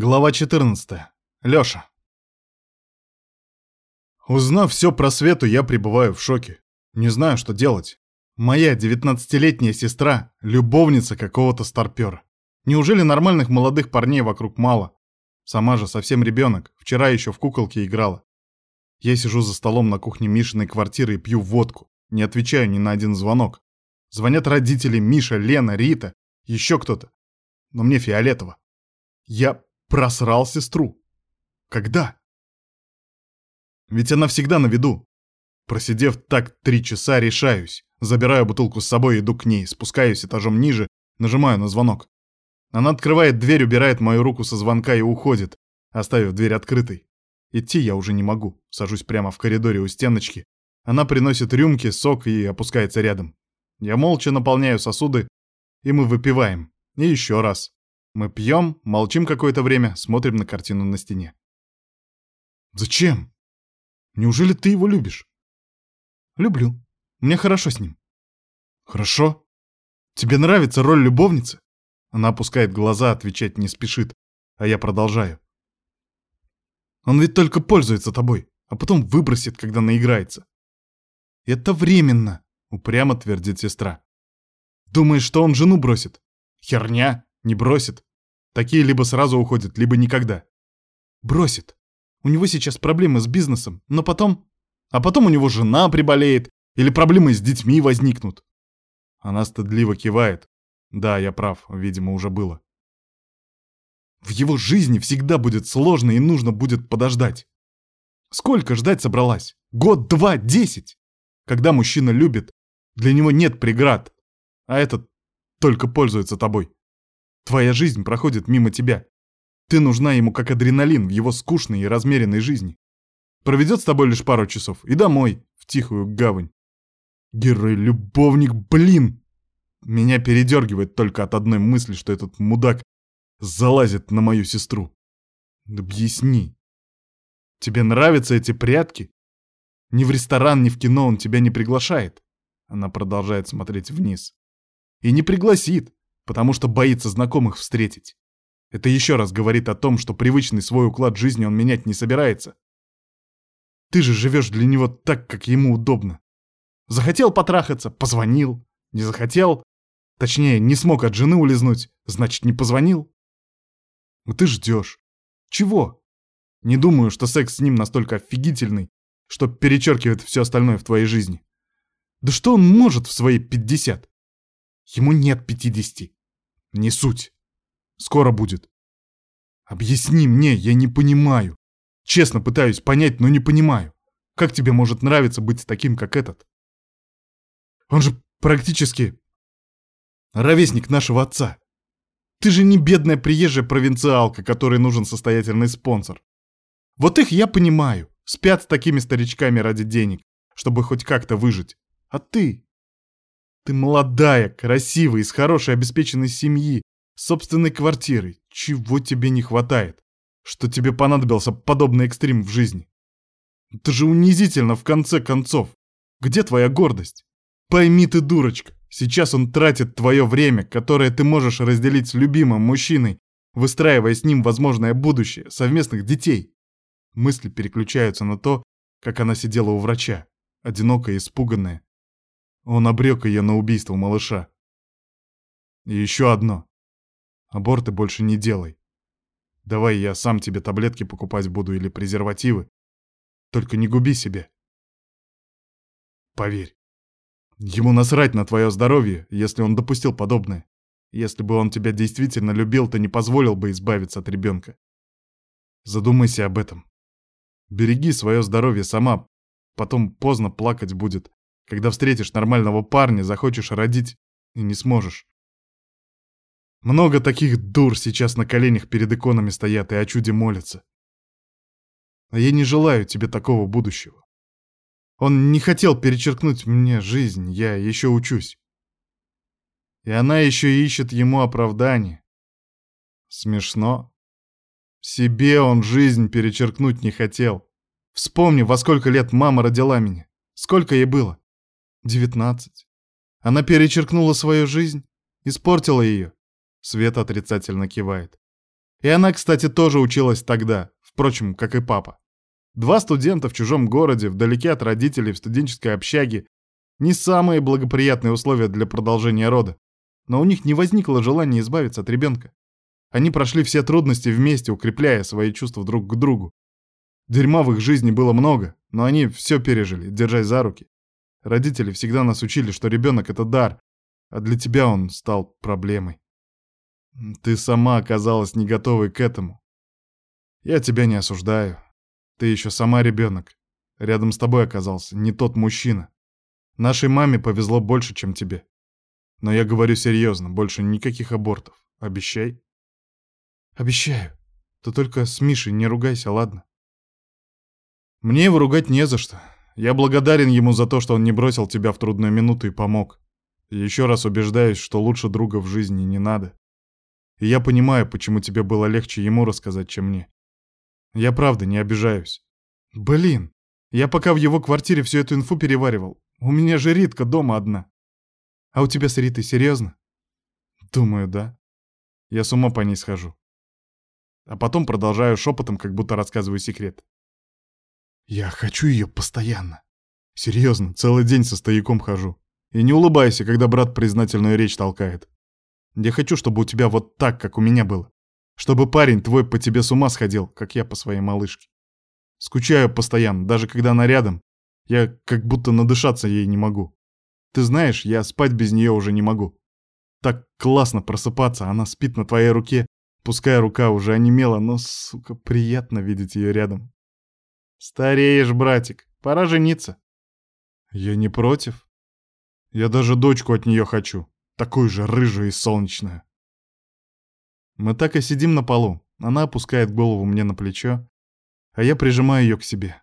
Глава 14. Лёша. Узнав все про Свету, я пребываю в шоке. Не знаю, что делать. Моя девятнадцатилетняя сестра — любовница какого-то старпера. Неужели нормальных молодых парней вокруг мало? Сама же совсем ребенок. Вчера еще в куколке играла. Я сижу за столом на кухне Мишиной квартиры и пью водку. Не отвечаю ни на один звонок. Звонят родители Миша, Лена, Рита, еще кто-то. Но мне фиолетово. Я Просрал сестру. Когда? Ведь она всегда на виду. Просидев так три часа, решаюсь. Забираю бутылку с собой, иду к ней, спускаюсь этажом ниже, нажимаю на звонок. Она открывает дверь, убирает мою руку со звонка и уходит, оставив дверь открытой. Идти я уже не могу, сажусь прямо в коридоре у стеночки. Она приносит рюмки, сок и опускается рядом. Я молча наполняю сосуды, и мы выпиваем. И еще раз. Мы пьем, молчим какое-то время, смотрим на картину на стене. «Зачем? Неужели ты его любишь?» «Люблю. Мне хорошо с ним». «Хорошо? Тебе нравится роль любовницы?» Она опускает глаза, отвечать не спешит, а я продолжаю. «Он ведь только пользуется тобой, а потом выбросит, когда наиграется». «Это временно», — упрямо твердит сестра. «Думаешь, что он жену бросит?» «Херня, не бросит. Такие либо сразу уходят, либо никогда. Бросит. У него сейчас проблемы с бизнесом, но потом... А потом у него жена приболеет, или проблемы с детьми возникнут. Она стыдливо кивает. Да, я прав, видимо, уже было. В его жизни всегда будет сложно и нужно будет подождать. Сколько ждать собралась? Год, два, десять? Когда мужчина любит, для него нет преград, а этот только пользуется тобой. Твоя жизнь проходит мимо тебя. Ты нужна ему как адреналин в его скучной и размеренной жизни. Проведет с тобой лишь пару часов и домой, в тихую гавань. Герой-любовник, блин! Меня передергивает только от одной мысли, что этот мудак залазит на мою сестру. Объясни. Тебе нравятся эти прятки? Ни в ресторан, ни в кино он тебя не приглашает. Она продолжает смотреть вниз. И не пригласит потому что боится знакомых встретить. Это еще раз говорит о том, что привычный свой уклад жизни он менять не собирается. Ты же живешь для него так, как ему удобно. Захотел потрахаться — позвонил. Не захотел, точнее, не смог от жены улизнуть, значит, не позвонил. Но ты ждешь. Чего? Не думаю, что секс с ним настолько офигительный, что перечеркивает все остальное в твоей жизни. Да что он может в свои пятьдесят? Ему нет пятидесяти. Не суть. Скоро будет. Объясни мне, я не понимаю. Честно пытаюсь понять, но не понимаю. Как тебе может нравиться быть таким, как этот? Он же практически ровесник нашего отца. Ты же не бедная приезжая провинциалка, которой нужен состоятельный спонсор. Вот их я понимаю. Спят с такими старичками ради денег, чтобы хоть как-то выжить. А ты? Ты молодая, красивая, из хорошей обеспеченной семьи, собственной квартирой. Чего тебе не хватает? Что тебе понадобился подобный экстрим в жизни? Это же унизительно в конце концов. Где твоя гордость? Пойми ты, дурочка, сейчас он тратит твое время, которое ты можешь разделить с любимым мужчиной, выстраивая с ним возможное будущее, совместных детей. Мысли переключаются на то, как она сидела у врача, одинокая и испуганная, он обрек ее на убийство малыша. И еще одно. Аборты больше не делай. Давай я сам тебе таблетки покупать буду или презервативы. Только не губи себя. Поверь. Ему насрать на твое здоровье, если он допустил подобное. Если бы он тебя действительно любил, то не позволил бы избавиться от ребенка. Задумайся об этом. Береги свое здоровье сама, потом поздно плакать будет, когда встретишь нормального парня, захочешь родить и не сможешь. Много таких дур сейчас на коленях перед иконами стоят и о чуде молятся. А я не желаю тебе такого будущего. Он не хотел перечеркнуть мне жизнь, я еще учусь. И она еще ищет ему оправдание. Смешно. Себе он жизнь перечеркнуть не хотел. Вспомни, во сколько лет мама родила меня. Сколько ей было? Девятнадцать. Она перечеркнула свою жизнь, испортила ее. Света отрицательно кивает. И она, кстати, тоже училась тогда, впрочем, как и папа. Два студента в чужом городе, вдалеке от родителей, в студенческой общаге. Не самые благоприятные условия для продолжения рода. Но у них не возникло желания избавиться от ребенка. Они прошли все трудности вместе, укрепляя свои чувства друг к другу. Дерьма в их жизни было много, но они все пережили, держась за руки. Родители всегда нас учили, что ребенок — это дар, а для тебя он стал проблемой. Ты сама оказалась не готовой к этому. Я тебя не осуждаю. Ты еще сама ребенок. Рядом с тобой оказался не тот мужчина. Нашей маме повезло больше, чем тебе. Но я говорю серьезно, больше никаких абортов. Обещай. Обещаю. Ты только с Мишей не ругайся, ладно? Мне его ругать не за что. Я благодарен ему за то, что он не бросил тебя в трудную минуту и помог. Еще раз убеждаюсь, что лучше друга в жизни не надо. И я понимаю, почему тебе было легче ему рассказать, чем мне. Я правда не обижаюсь. Блин, я пока в его квартире всю эту инфу переваривал. У меня же Ритка дома одна. А у тебя с Ритой серьезно? Думаю, да. Я с ума по ней схожу. А потом продолжаю шепотом, как будто рассказываю секрет. Я хочу ее постоянно. Серьезно, целый день со стояком хожу. И не улыбайся, когда брат признательную речь толкает. Я хочу, чтобы у тебя вот так, как у меня было. Чтобы парень твой по тебе с ума сходил, как я по своей малышке. Скучаю постоянно, даже когда она рядом. Я как будто надышаться ей не могу. Ты знаешь, я спать без нее уже не могу. Так классно просыпаться, она спит на твоей руке, пускай рука уже онемела, но, сука, приятно видеть ее рядом. Стареешь, братик, пора жениться. Я не против. Я даже дочку от нее хочу такую же рыжую и солнечную. Мы так и сидим на полу. Она опускает голову мне на плечо, а я прижимаю ее к себе.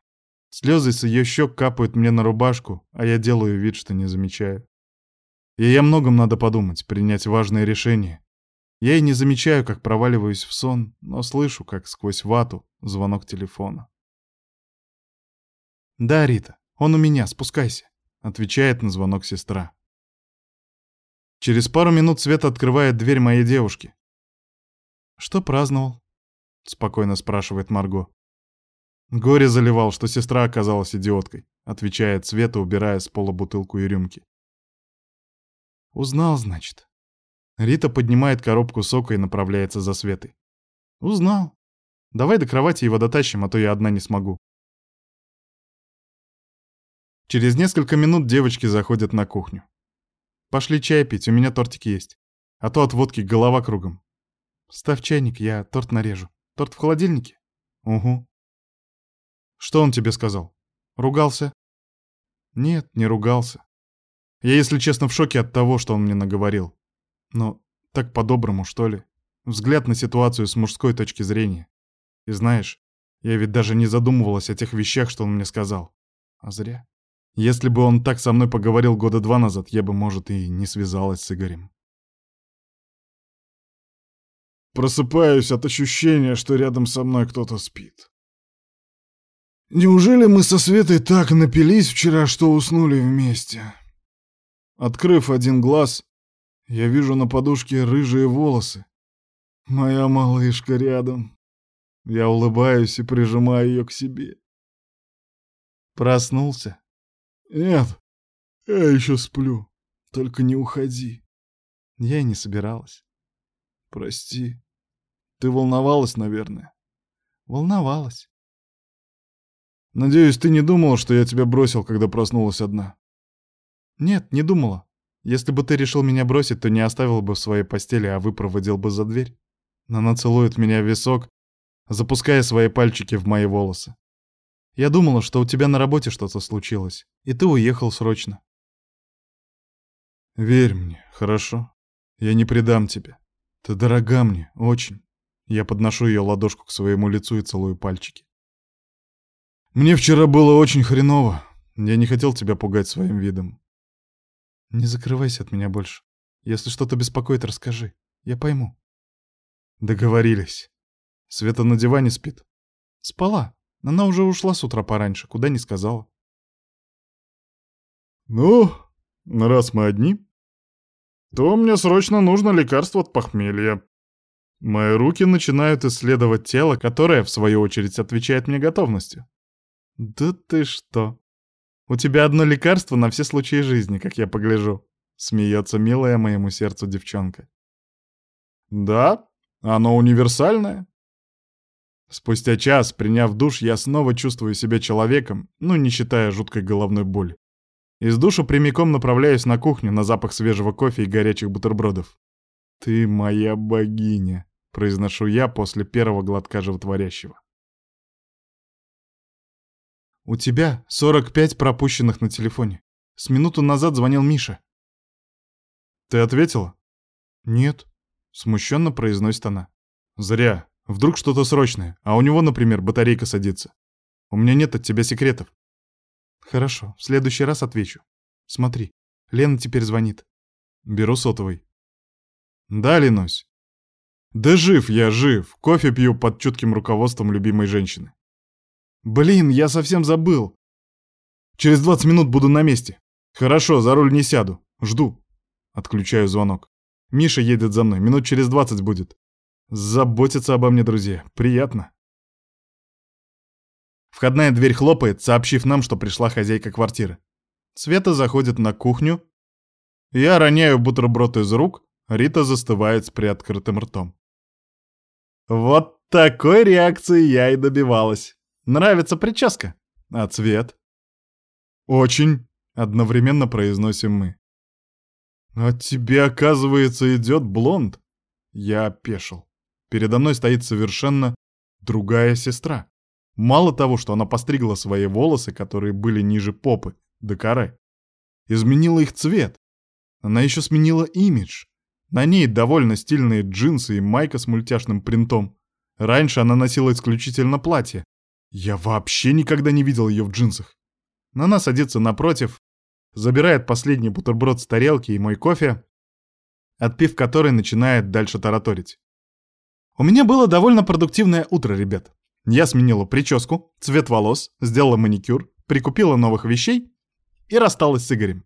Слезы с ее щек капают мне на рубашку, а я делаю вид, что не замечаю. Ей о многом надо подумать, принять важное решение. Я и не замечаю, как проваливаюсь в сон, но слышу, как сквозь вату звонок телефона. «Да, Рита, он у меня, спускайся», — отвечает на звонок сестра. Через пару минут Света открывает дверь моей девушки. «Что праздновал?» — спокойно спрашивает Марго. «Горе заливал, что сестра оказалась идиоткой», — отвечает Света, убирая с пола бутылку и рюмки. «Узнал, значит». Рита поднимает коробку сока и направляется за Светой. «Узнал. Давай до кровати его дотащим, а то я одна не смогу». Через несколько минут девочки заходят на кухню. Пошли чай пить, у меня тортик есть. А то от водки голова кругом. Ставь чайник, я торт нарежу. Торт в холодильнике? Угу. Что он тебе сказал? Ругался? Нет, не ругался. Я, если честно, в шоке от того, что он мне наговорил. Но так по-доброму, что ли. Взгляд на ситуацию с мужской точки зрения. И знаешь, я ведь даже не задумывалась о тех вещах, что он мне сказал. А зря. Если бы он так со мной поговорил года два назад, я бы, может, и не связалась с Игорем. Просыпаюсь от ощущения, что рядом со мной кто-то спит. Неужели мы со Светой так напились вчера, что уснули вместе? Открыв один глаз, я вижу на подушке рыжие волосы. Моя малышка рядом. Я улыбаюсь и прижимаю ее к себе. Проснулся. «Нет, я еще сплю. Только не уходи». Я и не собиралась. «Прости. Ты волновалась, наверное?» «Волновалась». «Надеюсь, ты не думала, что я тебя бросил, когда проснулась одна?» «Нет, не думала. Если бы ты решил меня бросить, то не оставил бы в своей постели, а выпроводил бы за дверь. Она целует меня в висок, запуская свои пальчики в мои волосы. Я думала, что у тебя на работе что-то случилось, и ты уехал срочно. Верь мне, хорошо? Я не предам тебя. Ты дорога мне, очень. Я подношу ее ладошку к своему лицу и целую пальчики. Мне вчера было очень хреново. Я не хотел тебя пугать своим видом. Не закрывайся от меня больше. Если что-то беспокоит, расскажи. Я пойму. Договорились. Света на диване спит. Спала. Она уже ушла с утра пораньше, куда не сказала. «Ну, раз мы одни, то мне срочно нужно лекарство от похмелья. Мои руки начинают исследовать тело, которое, в свою очередь, отвечает мне готовностью. «Да ты что? У тебя одно лекарство на все случаи жизни, как я погляжу», — смеется милая моему сердцу девчонка. «Да, оно универсальное». Спустя час, приняв душ, я снова чувствую себя человеком, ну, не считая жуткой головной боли. Из душа прямиком направляюсь на кухню на запах свежего кофе и горячих бутербродов. «Ты моя богиня», — произношу я после первого глотка животворящего. «У тебя 45 пропущенных на телефоне. С минуту назад звонил Миша». «Ты ответила?» «Нет», — смущенно произносит она. «Зря. Вдруг что-то срочное, а у него, например, батарейка садится. У меня нет от тебя секретов». «Хорошо, в следующий раз отвечу. Смотри, Лена теперь звонит». Беру сотовый. «Да, Ленусь?» «Да жив я, жив. Кофе пью под чутким руководством любимой женщины. Блин, я совсем забыл. Через 20 минут буду на месте. Хорошо, за руль не сяду. Жду. Отключаю звонок. Миша едет за мной, минут через 20 будет. Заботятся обо мне друзья. Приятно. Входная дверь хлопает, сообщив нам, что пришла хозяйка квартиры. Света заходит на кухню. Я роняю бутерброд из рук, Рита застывает с приоткрытым ртом. Вот такой реакции я и добивалась. Нравится прическа? А цвет? Очень, одновременно произносим мы. А тебе, оказывается, идет блонд? Я опешил. Передо мной стоит совершенно другая сестра. Мало того, что она постригла свои волосы, которые были ниже попы, до коры, изменила их цвет. Она еще сменила имидж. На ней довольно стильные джинсы и майка с мультяшным принтом. Раньше она носила исключительно платье, я вообще никогда не видел ее в джинсах. Она садится напротив, забирает последний бутерброд с тарелки и мой кофе, отпив который начинает дальше тараторить. У меня было довольно продуктивное утро, ребят. Я сменила прическу, цвет волос, сделала маникюр, прикупила новых вещей и рассталась с Игорем.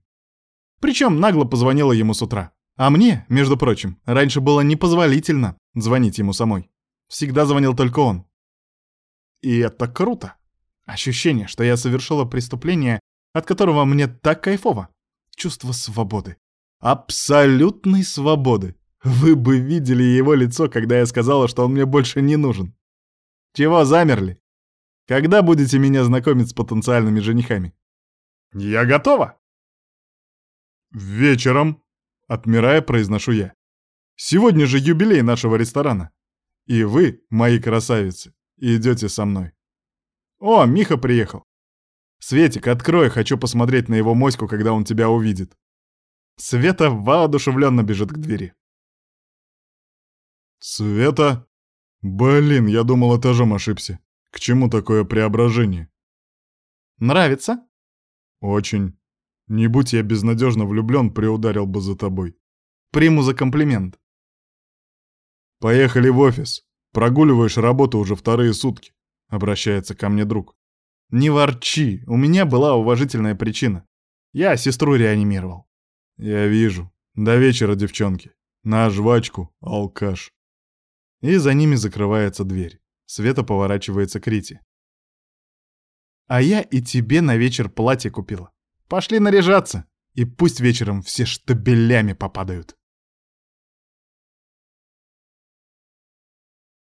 Причем нагло позвонила ему с утра. А мне, между прочим, раньше было непозволительно звонить ему самой. Всегда звонил только он. И это круто. Ощущение, что я совершила преступление, от которого мне так кайфово. Чувство свободы. Абсолютной свободы. Вы бы видели его лицо, когда я сказала, что он мне больше не нужен. Чего замерли? Когда будете меня знакомить с потенциальными женихами? Я готова. Вечером, отмирая, произношу я. Сегодня же юбилей нашего ресторана. И вы, мои красавицы, идете со мной. О, Миха приехал. Светик, открой, хочу посмотреть на его моську, когда он тебя увидит. Света воодушевленно бежит к двери. Света? Блин, я думал, этажом ошибся. К чему такое преображение? Нравится? Очень. Не будь я безнадежно влюблен, приударил бы за тобой. Приму за комплимент. Поехали в офис. Прогуливаешь работу уже вторые сутки», — обращается ко мне друг. «Не ворчи, у меня была уважительная причина. Я сестру реанимировал». «Я вижу. До вечера, девчонки. На жвачку, алкаш». И за ними закрывается дверь. Света поворачивается к Рите. «А я и тебе на вечер платье купила. Пошли наряжаться, и пусть вечером все штабелями попадают».